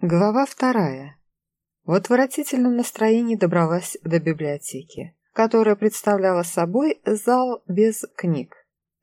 Глава вторая. В отвратительном настроении добралась до библиотеки, которая представляла собой зал без книг.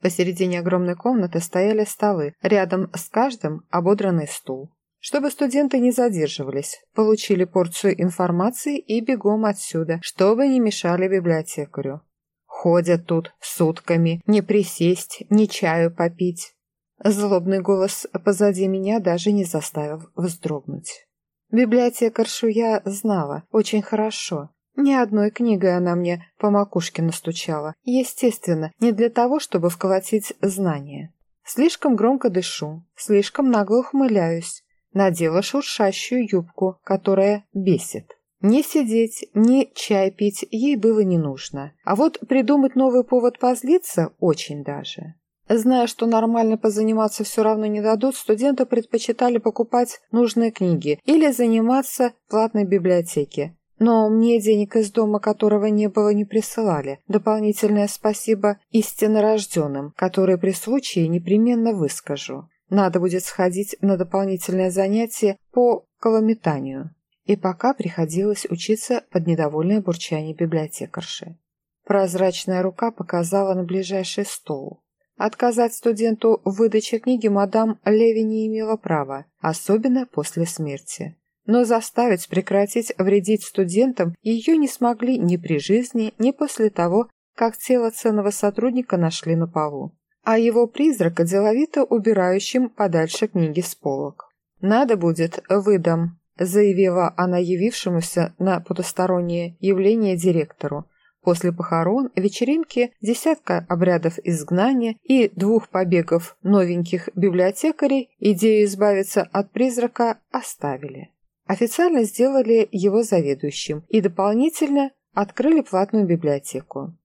Посередине огромной комнаты стояли столы, рядом с каждым ободранный стул. Чтобы студенты не задерживались, получили порцию информации и бегом отсюда, чтобы не мешали библиотекарю. Ходят тут сутками, не присесть, ни чаю попить. Злобный голос позади меня даже не заставил вздрогнуть. Библиотекаршу я знала очень хорошо. Ни одной книгой она мне по макушке настучала. Естественно, не для того, чтобы вколотить знания. Слишком громко дышу, слишком нагло ухмыляюсь. Надела шуршащую юбку, которая бесит. Не сидеть, ни чай пить ей было не нужно. А вот придумать новый повод позлиться очень даже. Зная, что нормально позаниматься все равно не дадут, студенты предпочитали покупать нужные книги или заниматься в платной библиотеке. Но мне денег из дома, которого не было, не присылали. Дополнительное спасибо истинно рожденным, которые при случае непременно выскажу. Надо будет сходить на дополнительное занятие по колометанию. И пока приходилось учиться под недовольное бурчание библиотекарши. Прозрачная рука показала на ближайший стол. Отказать студенту в выдаче книги мадам Леви не имела права, особенно после смерти. Но заставить прекратить вредить студентам ее не смогли ни при жизни, ни после того, как тело ценного сотрудника нашли на полу. А его призрака деловито убирающим подальше книги с полок. «Надо будет, выдам», заявила она явившемуся на потустороннее явление директору, После похорон, вечеринки, десятка обрядов изгнания и двух побегов новеньких библиотекарей идею избавиться от призрака оставили. Официально сделали его заведующим и дополнительно открыли платную библиотеку.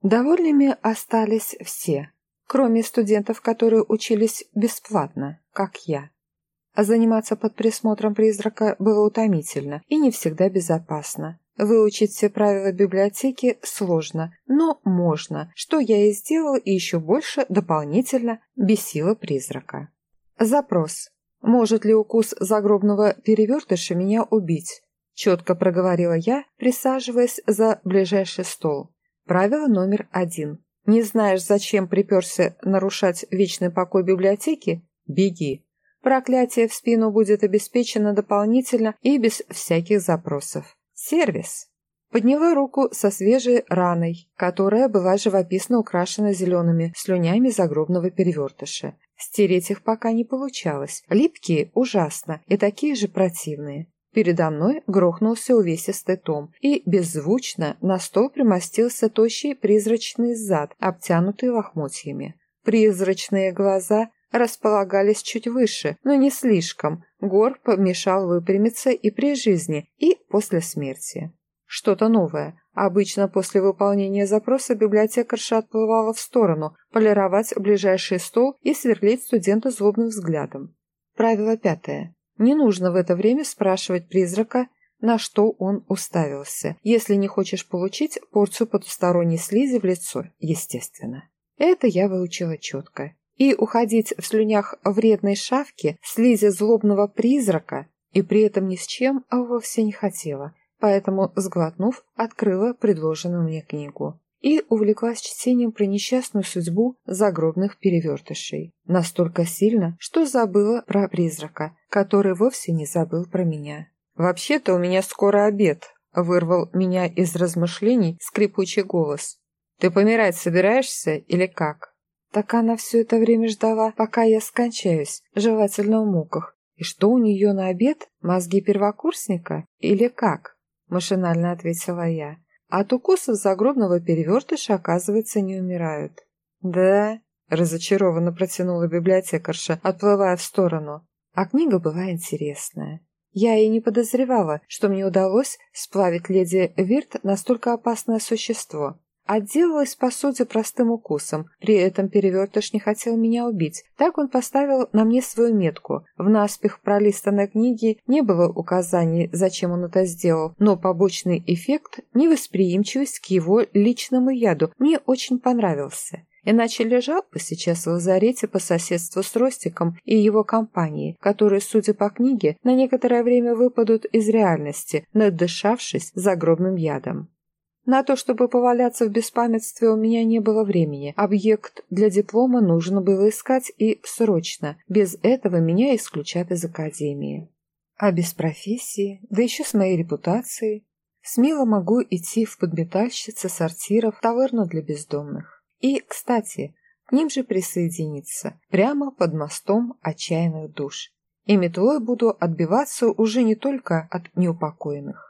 Довольными остались все, кроме студентов, которые учились бесплатно, как я. А заниматься под присмотром призрака было утомительно и не всегда безопасно. Выучить все правила библиотеки сложно, но можно, что я и сделала и еще больше дополнительно бесила призрака. Запрос. Может ли укус загробного перевертыша меня убить? Четко проговорила я, присаживаясь за ближайший стол. Правило номер один. Не знаешь, зачем приперся нарушать вечный покой библиотеки? Беги. Проклятие в спину будет обеспечено дополнительно и без всяких запросов. Сервис. Подняла руку со свежей раной, которая была живописно украшена зелеными слюнями загробного перевертыша. Стереть их пока не получалось. Липкие ужасно и такие же противные. Передо мной грохнулся увесистый том, и беззвучно на стол примостился тощий призрачный зад, обтянутый лохмотьями. Призрачные глаза располагались чуть выше, но не слишком. Гор помешал выпрямиться и при жизни, и после смерти. Что-то новое. Обычно после выполнения запроса библиотекарша отплывала в сторону, полировать ближайший стол и сверлить студента злобным взглядом. Правило пятое. Не нужно в это время спрашивать призрака, на что он уставился, если не хочешь получить порцию потусторонней слизи в лицо, естественно. Это я выучила четко и уходить в слюнях вредной шавки, слизи злобного призрака, и при этом ни с чем вовсе не хотела, поэтому, сглотнув, открыла предложенную мне книгу и увлеклась чтением про несчастную судьбу загробных перевертышей. Настолько сильно, что забыла про призрака, который вовсе не забыл про меня. «Вообще-то у меня скоро обед», — вырвал меня из размышлений скрипучий голос. «Ты помирать собираешься или как?» Так она все это время ждала, пока я скончаюсь, желательно в муках. И что у нее на обед? Мозги первокурсника? Или как? Машинально ответила я. От укусов загробного перевертыша, оказывается, не умирают. Да, разочарованно протянула библиотекарша, отплывая в сторону. А книга была интересная. Я и не подозревала, что мне удалось сплавить леди Вирт настолько опасное существо. Отделалась, по сути, простым укусом. При этом перевертыш не хотел меня убить. Так он поставил на мне свою метку. В наспех пролистанной книге не было указаний, зачем он это сделал, но побочный эффект, невосприимчивость к его личному яду, мне очень понравился. Иначе лежал бы сейчас в лазарете по соседству с Ростиком и его компанией, которые, судя по книге, на некоторое время выпадут из реальности, надышавшись загробным ядом. На то, чтобы поваляться в беспамятстве, у меня не было времени. Объект для диплома нужно было искать и срочно. Без этого меня исключат из академии. А без профессии, да еще с моей репутацией, смело могу идти в подметальщицы сортиров таверну для бездомных. И, кстати, к ним же присоединиться, прямо под мостом отчаянных душ. И метлой буду отбиваться уже не только от неупокоенных.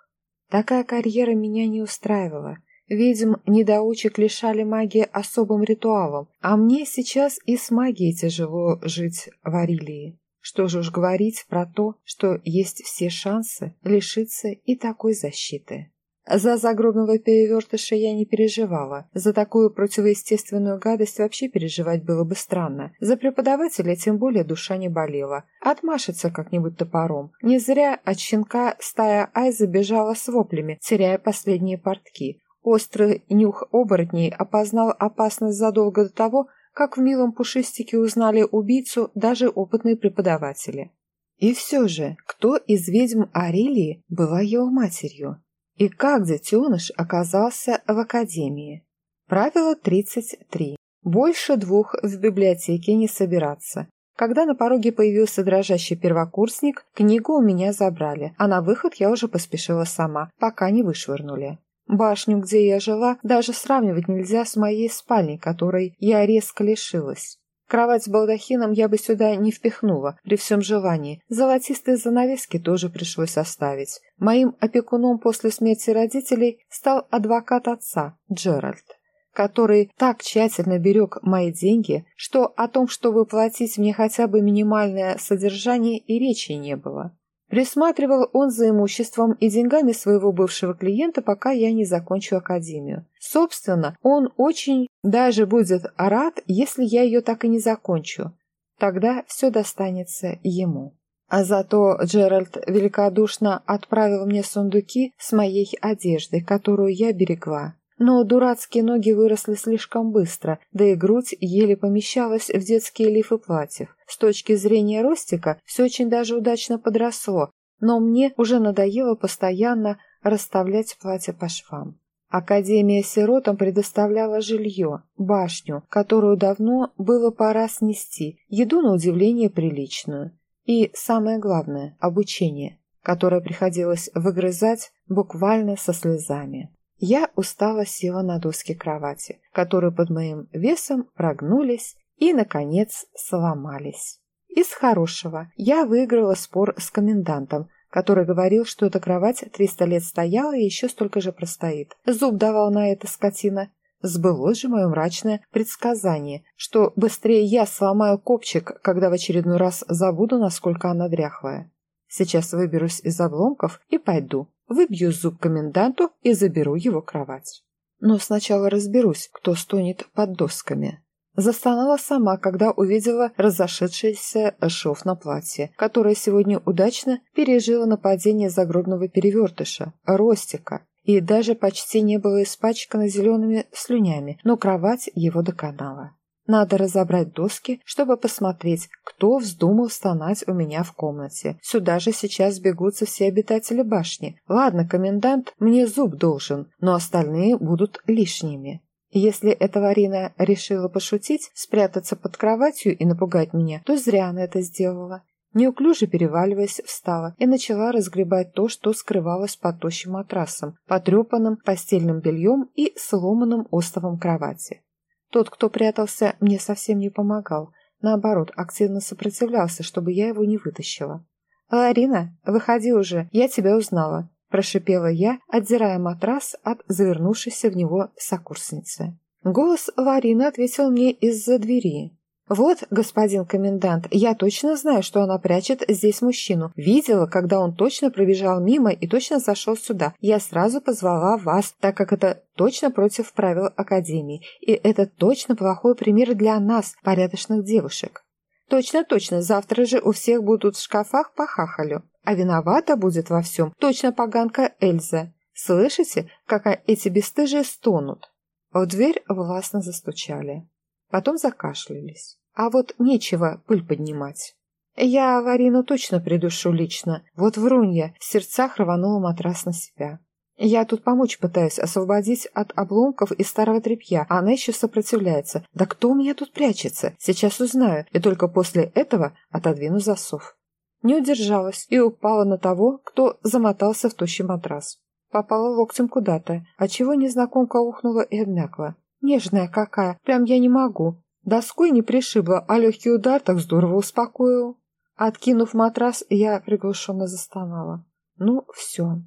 Такая карьера меня не устраивала. Ведьм недоучек лишали магии особым ритуалом, а мне сейчас и с магией тяжело жить в Арилии. Что же уж говорить про то, что есть все шансы лишиться и такой защиты. За загробного перевертыша я не переживала. За такую противоестественную гадость вообще переживать было бы странно. За преподавателя тем более душа не болела. Отмашется как-нибудь топором. Не зря от щенка стая Айза бежала с воплями, теряя последние портки. Острый нюх оборотней опознал опасность задолго до того, как в милом пушистике узнали убийцу даже опытные преподаватели. И все же, кто из ведьм Арилии была его матерью? И как детеныш оказался в академии? Правило 33. Больше двух в библиотеке не собираться. Когда на пороге появился дрожащий первокурсник, книгу у меня забрали, а на выход я уже поспешила сама, пока не вышвырнули. Башню, где я жила, даже сравнивать нельзя с моей спальней, которой я резко лишилась. Кровать с балдахином я бы сюда не впихнула, при всем желании. Золотистые занавески тоже пришлось оставить. Моим опекуном после смерти родителей стал адвокат отца, Джеральд, который так тщательно берег мои деньги, что о том, чтобы платить мне хотя бы минимальное содержание, и речи не было. Присматривал он за имуществом и деньгами своего бывшего клиента, пока я не закончу академию. Собственно, он очень даже будет рад, если я ее так и не закончу. Тогда все достанется ему. А зато Джеральд великодушно отправил мне сундуки с моей одеждой, которую я берегла. Но дурацкие ноги выросли слишком быстро, да и грудь еле помещалась в детские лифы платьев. С точки зрения Ростика все очень даже удачно подросло, но мне уже надоело постоянно расставлять платья по швам. Академия сиротам предоставляла жилье, башню, которую давно было пора снести, еду на удивление приличную. И, самое главное, обучение, которое приходилось выгрызать буквально со слезами. Я устало села на доски кровати, которые под моим весом прогнулись и, наконец, сломались. Из хорошего я выиграла спор с комендантом, который говорил, что эта кровать 300 лет стояла и еще столько же простоит. Зуб давал на это скотина. Сбылось же мое мрачное предсказание, что быстрее я сломаю копчик, когда в очередной раз забуду, насколько она дряхлая. Сейчас выберусь из обломков и пойду. Выбью зуб коменданту и заберу его кровать. Но сначала разберусь, кто стонет под досками. Застонала сама, когда увидела разошедшийся шов на платье, которое сегодня удачно пережило нападение загробного перевертыша, Ростика, и даже почти не было испачкано зелеными слюнями, но кровать его доконала. Надо разобрать доски, чтобы посмотреть, кто вздумал стонать у меня в комнате. Сюда же сейчас бегутся все обитатели башни. Ладно, комендант мне зуб должен, но остальные будут лишними. Если эта Варина решила пошутить, спрятаться под кроватью и напугать меня, то зря она это сделала. Неуклюже переваливаясь, встала и начала разгребать то, что скрывалось под тощим матрасом, потрепанным постельным бельем и сломанным остовом кровати. Тот, кто прятался, мне совсем не помогал. Наоборот, активно сопротивлялся, чтобы я его не вытащила. «Ларина, выходи уже, я тебя узнала», – прошипела я, отдирая матрас от завернувшейся в него сокурсницы. Голос Ларины ответил мне из-за двери. «Вот, господин комендант, я точно знаю, что она прячет здесь мужчину. Видела, когда он точно пробежал мимо и точно зашел сюда. Я сразу позвала вас, так как это точно против правил Академии. И это точно плохой пример для нас, порядочных девушек. Точно-точно, завтра же у всех будут в шкафах по хахалю. А виновата будет во всем точно поганка Эльза. Слышите, как эти бесстыжие стонут?» В дверь властно застучали. Потом закашлялись. А вот нечего пыль поднимать. Я Варину точно придушу лично. Вот врунья, в сердцах рванула матрас на себя. Я тут помочь пытаюсь, освободить от обломков и старого тряпья, а она еще сопротивляется. Да кто у меня тут прячется? Сейчас узнаю, и только после этого отодвину засов. Не удержалась и упала на того, кто замотался в тощий матрас. Попала локтем куда-то, отчего незнакомка ухнула и обмякла. Нежная какая, прям я не могу. Доской не пришибла, а легкий удар так здорово успокоил. Откинув матрас, я приглушенно застонала. Ну, все.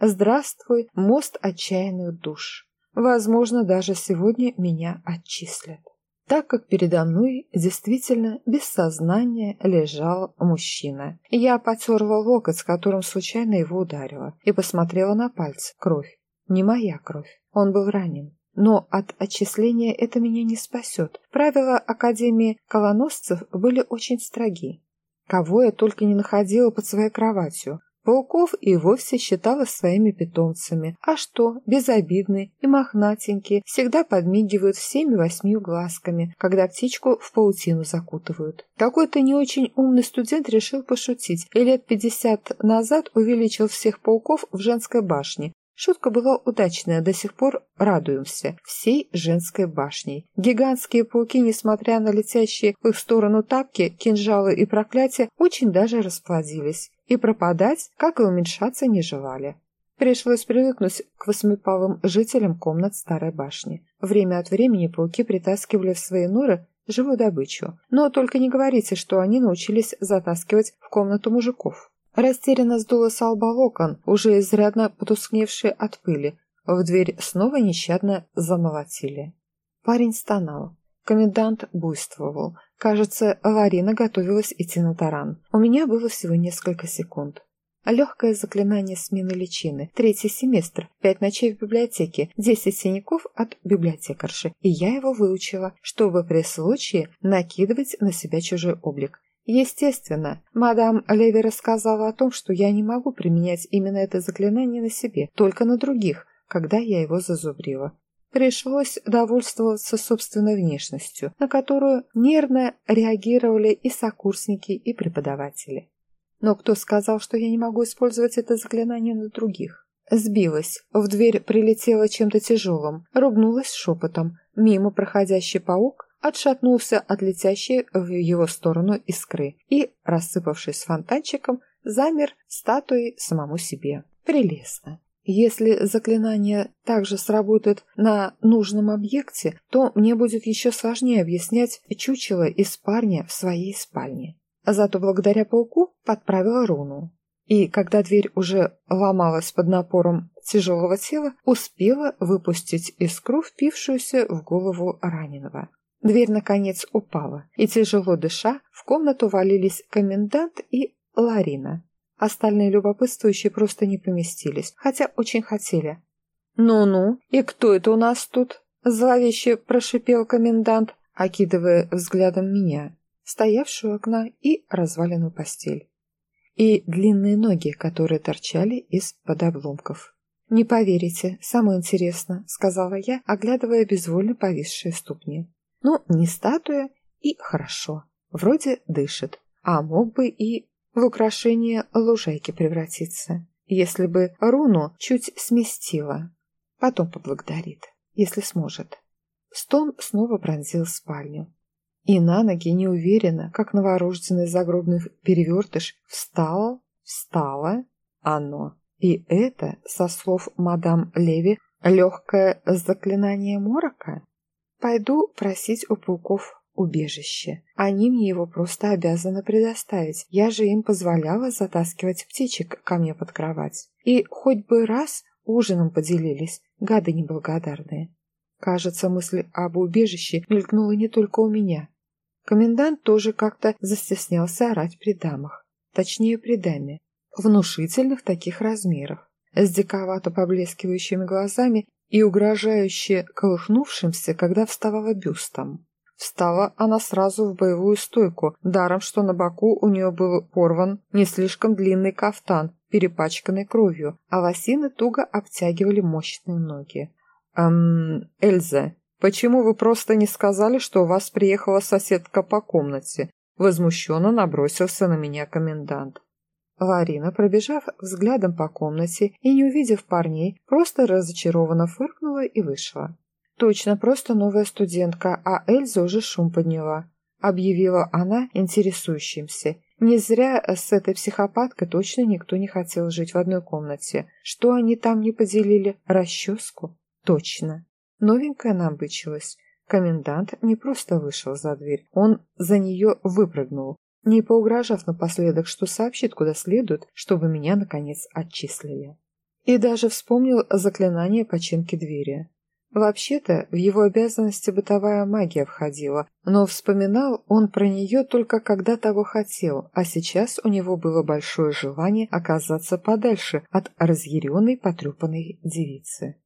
Здравствуй, мост отчаянных душ. Возможно, даже сегодня меня отчислят. Так как передо мной действительно без сознания лежал мужчина. Я потерла локоть, с которым случайно его ударила, и посмотрела на пальцы. Кровь. Не моя кровь. Он был ранен. Но от отчисления это меня не спасет. Правила Академии колоносцев были очень строги. Кого я только не находила под своей кроватью. Пауков и вовсе считала своими питомцами. А что, безобидные и мохнатенькие, всегда подмигивают всеми восьмью глазками, когда птичку в паутину закутывают. Какой-то не очень умный студент решил пошутить и лет пятьдесят назад увеличил всех пауков в женской башне, Шутка была удачная, до сих пор радуемся. Всей женской башней. Гигантские пауки, несмотря на летящие в их сторону тапки, кинжалы и проклятия, очень даже расплодились. И пропадать, как и уменьшаться, не желали. Пришлось привыкнуть к восьмипалым жителям комнат старой башни. Время от времени пауки притаскивали в свои норы живую добычу. Но только не говорите, что они научились затаскивать в комнату мужиков. Растерянно сдуло с лба локон, уже изрядно потускневшие от пыли. В дверь снова нещадно замолотили. Парень стонал. Комендант буйствовал. Кажется, Варина готовилась идти на таран. У меня было всего несколько секунд. Легкое заклинание смены личины. Третий семестр. Пять ночей в библиотеке. Десять синяков от библиотекарши. И я его выучила, чтобы при случае накидывать на себя чужой облик. Естественно, мадам Леви рассказала о том, что я не могу применять именно это заклинание на себе, только на других, когда я его зазубрила. Пришлось довольствоваться собственной внешностью, на которую нервно реагировали и сокурсники, и преподаватели. Но кто сказал, что я не могу использовать это заклинание на других? Сбилась, в дверь прилетела чем-то тяжелым, ругнулась шепотом. Мимо проходящий паук отшатнулся от летящей в его сторону искры и, рассыпавшись фонтанчиком, замер статуей самому себе. Прелестно. Если заклинание также сработает на нужном объекте, то мне будет еще сложнее объяснять чучело из парня в своей спальне. Зато благодаря пауку подправила руну. И когда дверь уже ломалась под напором тяжелого тела, успела выпустить искру, впившуюся в голову раненого. Дверь, наконец, упала, и, тяжело дыша, в комнату валились комендант и Ларина. Остальные любопытствующие просто не поместились, хотя очень хотели. «Ну-ну, и кто это у нас тут?» – зловеще прошипел комендант, окидывая взглядом меня, стоявшую у окна и разваленную постель. И длинные ноги, которые торчали из-под обломков. «Не поверите, самое интересно», – сказала я, оглядывая безвольно повисшие ступни. Ну, не статуя, и хорошо. Вроде дышит. А мог бы и в украшение лужайки превратиться, если бы руну чуть сместила. Потом поблагодарит, если сможет. Стон снова пронзил спальню. И на ноги неуверенно, как новорожденный загробный перевертыш, встал, встало оно. И это, со слов мадам Леви, легкое заклинание морока? Пойду просить у пауков убежище. Они мне его просто обязаны предоставить. Я же им позволяла затаскивать птичек ко мне под кровать. И хоть бы раз ужином поделились, гады неблагодарные. Кажется, мысль об убежище мелькнула не только у меня. Комендант тоже как-то застеснялся орать при дамах. Точнее, при даме. Внушительных таких размеров. С диковато поблескивающими глазами и угрожающе колыхнувшимся, когда вставала бюстом. Встала она сразу в боевую стойку, даром, что на боку у нее был порван не слишком длинный кафтан, перепачканный кровью, а лосины туго обтягивали мощные ноги. «Эм, Эльза, Почему вы просто не сказали, что у вас приехала соседка по комнате? Возмущенно набросился на меня комендант. Ларина, пробежав взглядом по комнате и не увидев парней, просто разочарованно фыркнула и вышла. «Точно, просто новая студентка, а Эльза уже шум подняла», — объявила она интересующимся. «Не зря с этой психопаткой точно никто не хотел жить в одной комнате. Что они там не поделили? Расческу? Точно». Новенькая набычилась. Комендант не просто вышел за дверь, он за нее выпрыгнул, не поугрожав напоследок, что сообщит куда следует, чтобы меня, наконец, отчислили. И даже вспомнил заклинание починки двери. Вообще-то, в его обязанности бытовая магия входила, но вспоминал он про нее только когда того хотел, а сейчас у него было большое желание оказаться подальше от разъяренной потрепанной девицы.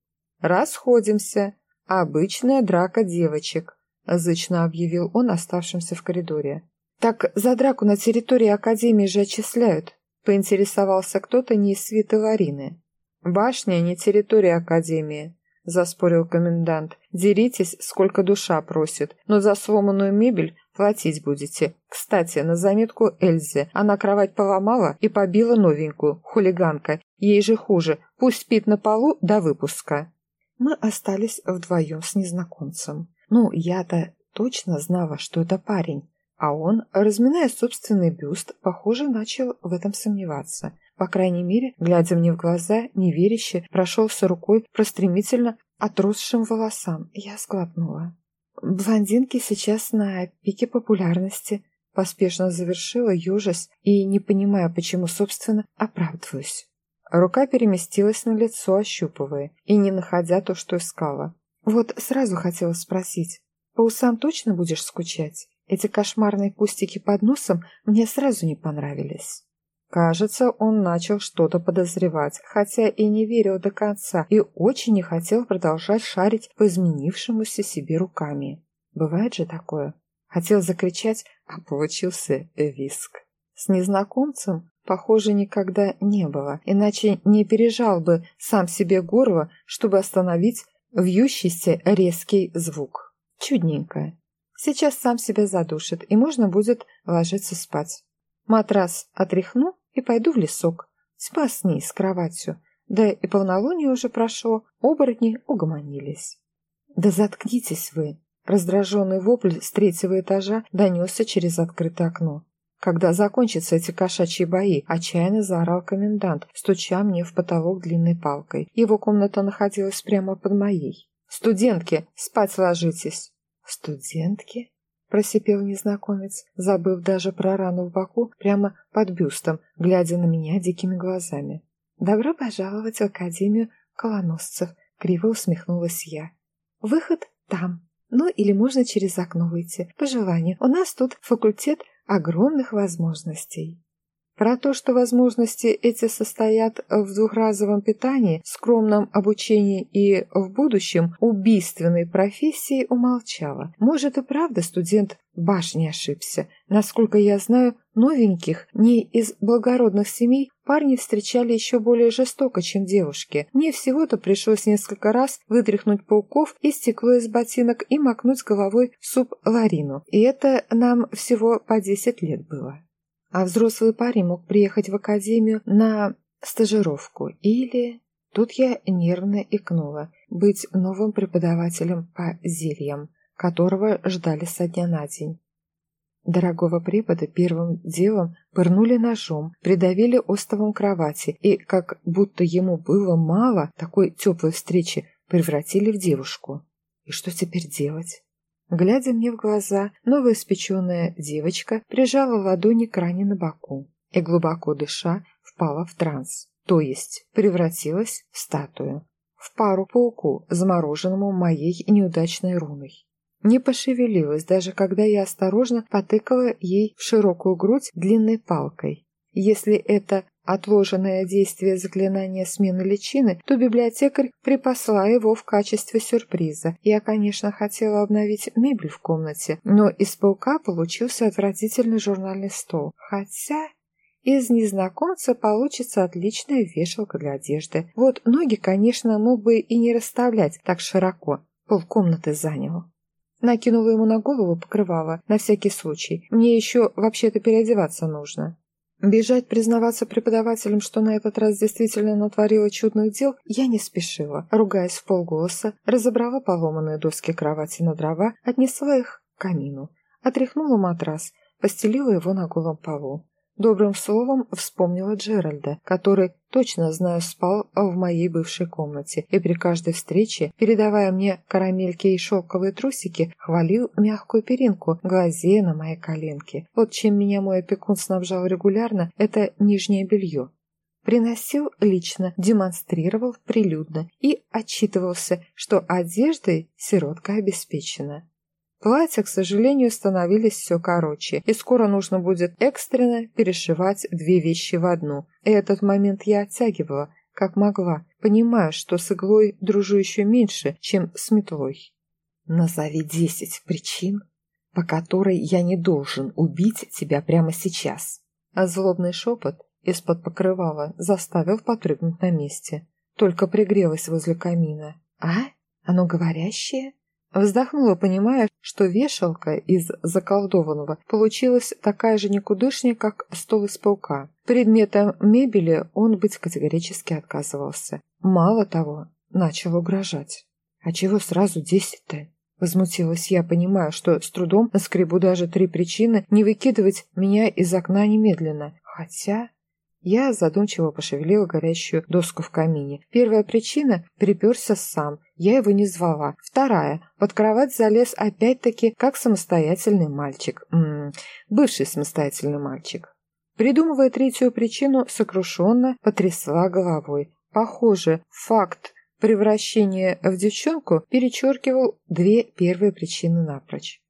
«Расходимся. Обычная драка девочек», – зычно объявил он оставшимся в коридоре. «Так за драку на территории Академии же отчисляют», – поинтересовался кто-то не из свиты Ларины. «Башня не территория Академии», – заспорил комендант. «Деритесь, сколько душа просит, но за сломанную мебель платить будете. Кстати, на заметку Эльзе. Она кровать поломала и побила новенькую, хулиганка. Ей же хуже. Пусть спит на полу до выпуска». Мы остались вдвоем с незнакомцем. Ну, я-то точно знала, что это парень. А он, разминая собственный бюст, похоже, начал в этом сомневаться. По крайней мере, глядя мне в глаза, неверяще прошелся рукой про стремительно отросшим волосам. Я сглотнула. Блондинки сейчас на пике популярности. Поспешно завершила южась и, не понимая, почему, собственно, оправдываюсь. Рука переместилась на лицо, ощупывая, и не находя то, что искала. Вот сразу хотела спросить, по усам точно будешь скучать? Эти кошмарные кустики под носом мне сразу не понравились. Кажется, он начал что-то подозревать, хотя и не верил до конца, и очень не хотел продолжать шарить по изменившемуся себе руками. Бывает же такое. Хотел закричать, а получился виск. С незнакомцем, похоже, никогда не было, иначе не пережал бы сам себе горло, чтобы остановить вьющийся резкий звук. Чудненько. Сейчас сам себя задушит, и можно будет ложиться спать. Матрас отряхну и пойду в лесок. Тьма с ней, с кроватью. Да и полнолуние уже прошло, оборотни угомонились. «Да заткнитесь вы!» Раздраженный вопль с третьего этажа донесся через открытое окно. Когда закончатся эти кошачьи бои, отчаянно заорал комендант, стуча мне в потолок длинной палкой. Его комната находилась прямо под моей. «Студентки, спать ложитесь!» «Студентки?» – просипел незнакомец, забыв даже про рану в боку, прямо под бюстом, глядя на меня дикими глазами. «Добро пожаловать в Академию колоносцев», – криво усмехнулась я. «Выход там. Ну или можно через окно выйти. По желанию. У нас тут факультет огромных возможностей». Про то, что возможности эти состоят в двухразовом питании, скромном обучении и в будущем убийственной профессии, умолчала. Может и правда студент башни ошибся. Насколько я знаю, новеньких, не из благородных семей, парни встречали еще более жестоко, чем девушки. Мне всего-то пришлось несколько раз вытряхнуть пауков из стекло из ботинок и макнуть головой в суп ларину. И это нам всего по десять лет было а взрослый парень мог приехать в академию на стажировку или... Тут я нервно икнула. Быть новым преподавателем по зельям, которого ждали со дня на день. Дорогого препода первым делом пырнули ножом, придавили остовом кровати и, как будто ему было мало такой теплой встречи, превратили в девушку. И что теперь делать? Глядя мне в глаза, новоиспеченная девочка прижала ладони к ране на боку и, глубоко дыша, впала в транс, то есть превратилась в статую, в пару пауку, замороженному моей неудачной руной. Не пошевелилась, даже когда я осторожно потыкала ей в широкую грудь длинной палкой. Если это отложенное действие заклинания смены личины, то библиотекарь припасла его в качестве сюрприза. Я, конечно, хотела обновить мебель в комнате, но из паука получился отвратительный журнальный стол. Хотя... Из незнакомца получится отличная вешалка для одежды. Вот ноги, конечно, мог бы и не расставлять так широко. полкомнаты занял. Накинула ему на голову покрывало, на всякий случай. Мне еще вообще-то переодеваться нужно. Бежать признаваться преподавателям, что на этот раз действительно натворила чудных дел, я не спешила. Ругаясь в полголоса, разобрала поломанные доски кровати на дрова, отнесла их к камину. Отряхнула матрас, постелила его на голом полу. Добрым словом вспомнила Джеральда, который, точно знаю, спал в моей бывшей комнате и при каждой встрече, передавая мне карамельки и шелковые трусики, хвалил мягкую перинку, глазея на мои коленки. Вот чем меня мой опекун снабжал регулярно, это нижнее белье. Приносил лично, демонстрировал прилюдно и отчитывался, что одеждой сиротка обеспечена. Платья, к сожалению, становились все короче, и скоро нужно будет экстренно перешивать две вещи в одну. И этот момент я оттягивала, как могла, понимая, что с иглой дружу еще меньше, чем с метлой. «Назови десять причин, по которой я не должен убить тебя прямо сейчас». А злобный шепот из-под покрывала заставил подпрыгнуть на месте. Только пригрелась возле камина. «А? Оно говорящее?» Вздохнула, понимая, что вешалка из заколдованного получилась такая же никудышняя, как стол из паука. Предметом мебели он быть категорически отказывался. Мало того, начал угрожать. «А чего сразу десять-то?» Возмутилась я, понимая, что с трудом наскребу даже три причины не выкидывать меня из окна немедленно. Хотя... Я задумчиво пошевелила горящую доску в камине. Первая причина – приперся сам. Я его не звала. Вторая – под кровать залез опять-таки как самостоятельный мальчик. М м-м, -м, бывший самостоятельный мальчик. Придумывая третью причину, сокрушенно потрясла головой. Похоже, факт превращения в девчонку перечеркивал две первые причины напрочь.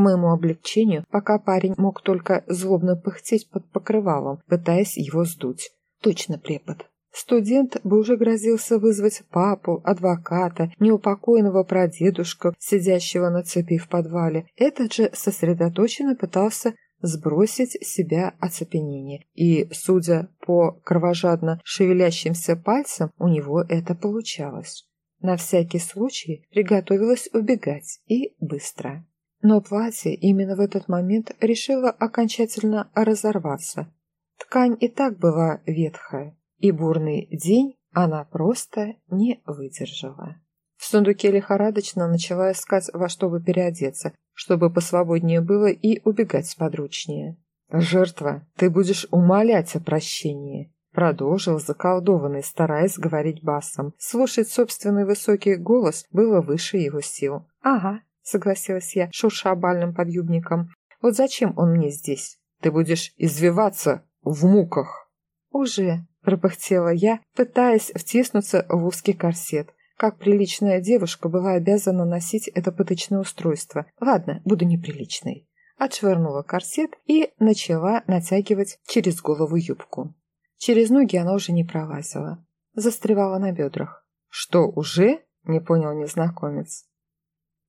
К моему облегчению, пока парень мог только злобно пыхтеть под покрывалом, пытаясь его сдуть. Точно препод. Студент бы уже грозился вызвать папу, адвоката, неупокоенного прадедушка, сидящего на цепи в подвале. Этот же сосредоточенно пытался сбросить с себя оцепенение. И, судя по кровожадно шевелящимся пальцам, у него это получалось. На всякий случай приготовилась убегать и быстро. Но платье именно в этот момент решило окончательно разорваться. Ткань и так была ветхая, и бурный день она просто не выдержала. В сундуке лихорадочно начала искать, во что бы переодеться, чтобы посвободнее было и убегать сподручнее. «Жертва, ты будешь умолять о прощении», — продолжил заколдованный, стараясь говорить басом. Слушать собственный высокий голос было выше его сил. «Ага, согласилась я, шурша бальным подъюбником. «Вот зачем он мне здесь?» «Ты будешь извиваться в муках!» «Уже!» – пропыхтела я, пытаясь втиснуться в узкий корсет. Как приличная девушка была обязана носить это пыточное устройство. Ладно, буду неприличной. Отшвырнула корсет и начала натягивать через голову юбку. Через ноги она уже не пролазила. Застревала на бедрах. «Что, уже?» – не понял незнакомец.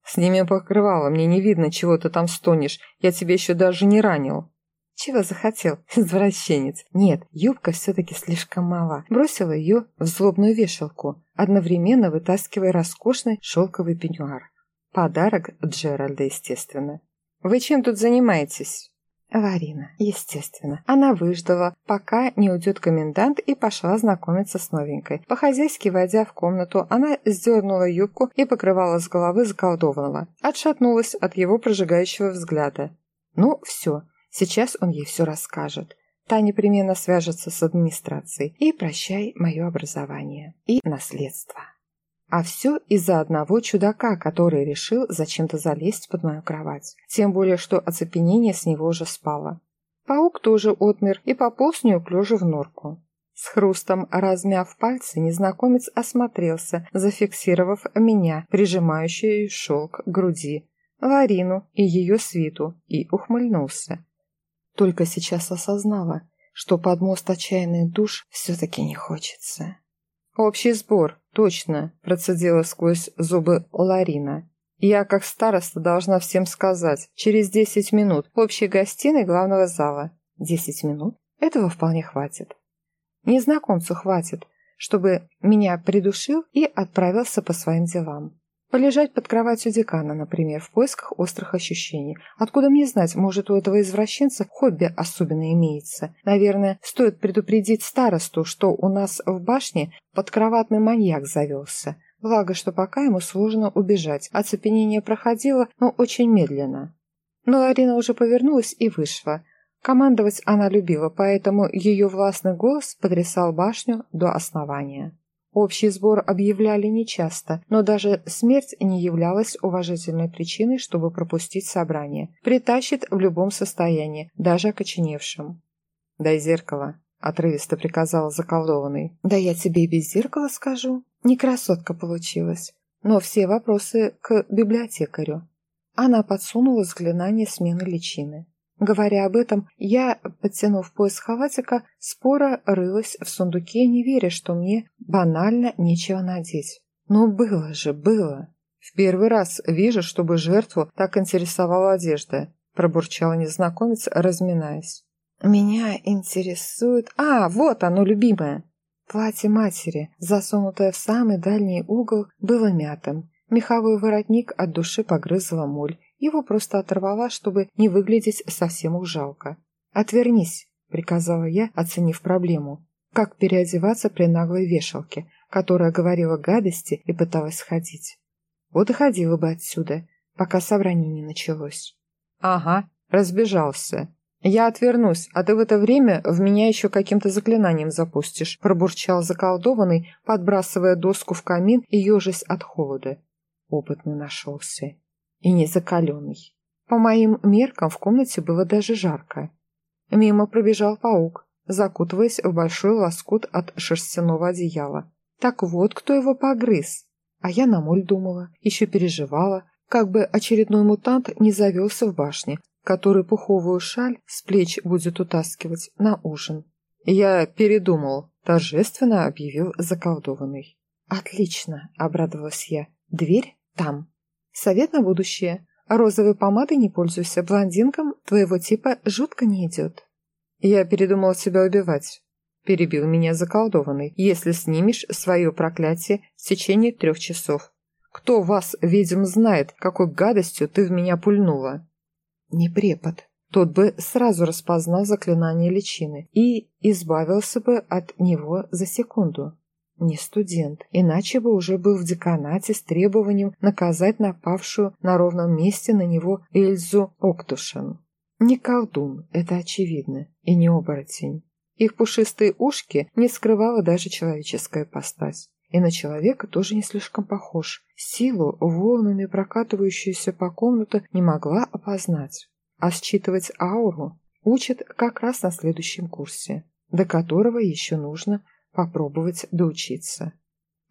«Сними покрывало, мне не видно, чего ты там стонешь. Я тебя еще даже не ранил». «Чего захотел, извращенец?» Нет, юбка все-таки слишком мала. Бросила ее в злобную вешалку, одновременно вытаскивая роскошный шелковый пеньюар. Подарок Джеральда, естественно. «Вы чем тут занимаетесь?» Аварина, естественно. Она выждала, пока не уйдет комендант, и пошла знакомиться с новенькой. По-хозяйски, войдя в комнату, она сдернула юбку и покрывала с головы заколдованного. Отшатнулась от его прожигающего взгляда. Ну, все, сейчас он ей все расскажет. Та непременно свяжется с администрацией. И прощай мое образование. И наследство. А все из-за одного чудака, который решил зачем-то залезть под мою кровать. Тем более, что оцепенение с него уже спало. Паук тоже отмер и пополз неуклюже в норку. С хрустом размяв пальцы, незнакомец осмотрелся, зафиксировав меня, прижимающую шелк к груди, Ларину и ее свиту, и ухмыльнулся. Только сейчас осознала, что под мост отчаянный душ все-таки не хочется. «Общий сбор, точно», – процедила сквозь зубы Ларина. «Я, как староста, должна всем сказать. Через десять минут в общей гостиной главного зала». «Десять минут? Этого вполне хватит». «Незнакомцу хватит, чтобы меня придушил и отправился по своим делам». Полежать под кроватью декана, например, в поисках острых ощущений. Откуда мне знать, может, у этого извращенца хобби особенно имеется. Наверное, стоит предупредить старосту, что у нас в башне подкроватный маньяк завелся. Благо, что пока ему сложно убежать. Оцепенение проходило, но очень медленно. Но Арина уже повернулась и вышла. Командовать она любила, поэтому ее властный голос потрясал башню до основания. Общий сбор объявляли нечасто, но даже смерть не являлась уважительной причиной, чтобы пропустить собрание. Притащит в любом состоянии, даже окоченевшим. «Дай зеркало», — отрывисто приказал заколдованный. «Да я тебе и без зеркала скажу. Не красотка получилась. Но все вопросы к библиотекарю». Она подсунула заклинание смены личины. Говоря об этом, я, подтянув пояс халатика, споро рылась в сундуке, не веря, что мне банально нечего надеть. Но было же, было. В первый раз вижу, чтобы жертву так интересовала одежда, пробурчал незнакомец, разминаясь. Меня интересует... А, вот оно, любимое! Платье матери, засунутое в самый дальний угол, было мятым. Меховой воротник от души погрызла моль, его просто оторвала, чтобы не выглядеть совсем уж жалко. «Отвернись», — приказала я, оценив проблему. Как переодеваться при наглой вешалке, которая говорила гадости и пыталась сходить. Вот и ходила бы отсюда, пока собрание не началось. «Ага, разбежался. Я отвернусь, а ты в это время в меня еще каким-то заклинанием запустишь», пробурчал заколдованный, подбрасывая доску в камин и ежась от холода. Опытный нашелся и не закаленный. По моим меркам в комнате было даже жарко. Мимо пробежал паук, закутываясь в большой лоскут от шерстяного одеяла. Так вот, кто его погрыз. А я на моль думала, еще переживала, как бы очередной мутант не завелся в башне, который пуховую шаль с плеч будет утаскивать на ужин. Я передумал, торжественно объявил заколдованный. «Отлично!» – обрадовалась я. «Дверь там». Совет на будущее. Розовой помадой не пользуйся, блондинкам твоего типа жутко не идет. Я передумал себя убивать. Перебил меня заколдованный. Если снимешь свое проклятие в течение трех часов. Кто вас, ведьм, знает, какой гадостью ты в меня пульнула? Не препод. Тот бы сразу распознал заклинание личины и избавился бы от него за секунду. Не студент, иначе бы уже был в деканате с требованием наказать напавшую на ровном месте на него Эльзу Октушин. Не колдун, это очевидно, и не оборотень. Их пушистые ушки не скрывала даже человеческая постась. И на человека тоже не слишком похож. Силу, волнами прокатывающуюся по комнату, не могла опознать. А считывать ауру учат как раз на следующем курсе, до которого еще нужно попробовать доучиться.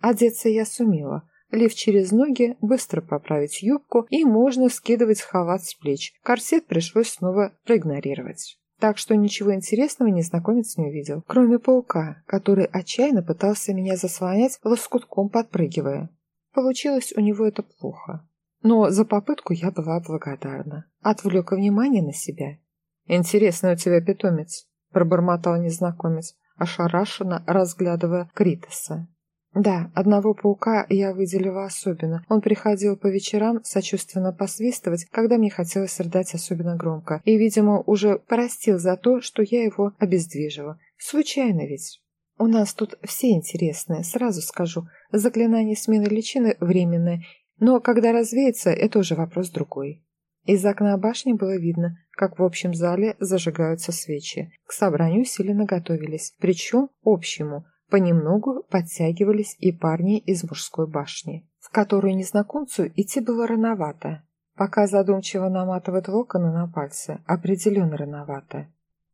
Одеться я сумела. Лив через ноги, быстро поправить юбку, и можно скидывать халат с плеч. Корсет пришлось снова проигнорировать. Так что ничего интересного незнакомец не увидел, кроме паука, который отчаянно пытался меня заслонять, лоскутком подпрыгивая. Получилось у него это плохо. Но за попытку я была благодарна. Отвлек внимание на себя. «Интересный у тебя питомец», – пробормотал незнакомец ошарашенно разглядывая Критоса. Да, одного паука я выделила особенно. Он приходил по вечерам сочувственно посвистывать, когда мне хотелось рыдать особенно громко, и, видимо, уже простил за то, что я его обездвижила. Случайно ведь. У нас тут все интересные, сразу скажу. Заклинание смены личины временное, но когда развеется, это уже вопрос другой. Из окна башни было видно, как в общем зале зажигаются свечи. К собранию усиленно готовились, причем общему. Понемногу подтягивались и парни из мужской башни, в которую незнакомцу идти было рановато. Пока задумчиво наматывает локоны на пальцы, определенно рановато.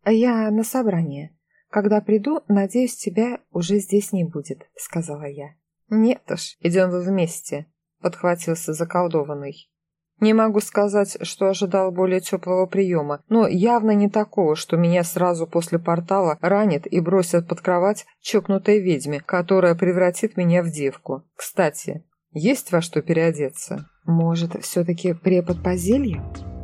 «А «Я на собрание. Когда приду, надеюсь, тебя уже здесь не будет», — сказала я. «Нет уж, идем вы вместе», — подхватился заколдованный. Не могу сказать, что ожидал более теплого приема, но явно не такого, что меня сразу после портала ранит и бросят под кровать чокнутой ведьме, которая превратит меня в девку. Кстати, есть во что переодеться? Может, все-таки препод по зельям?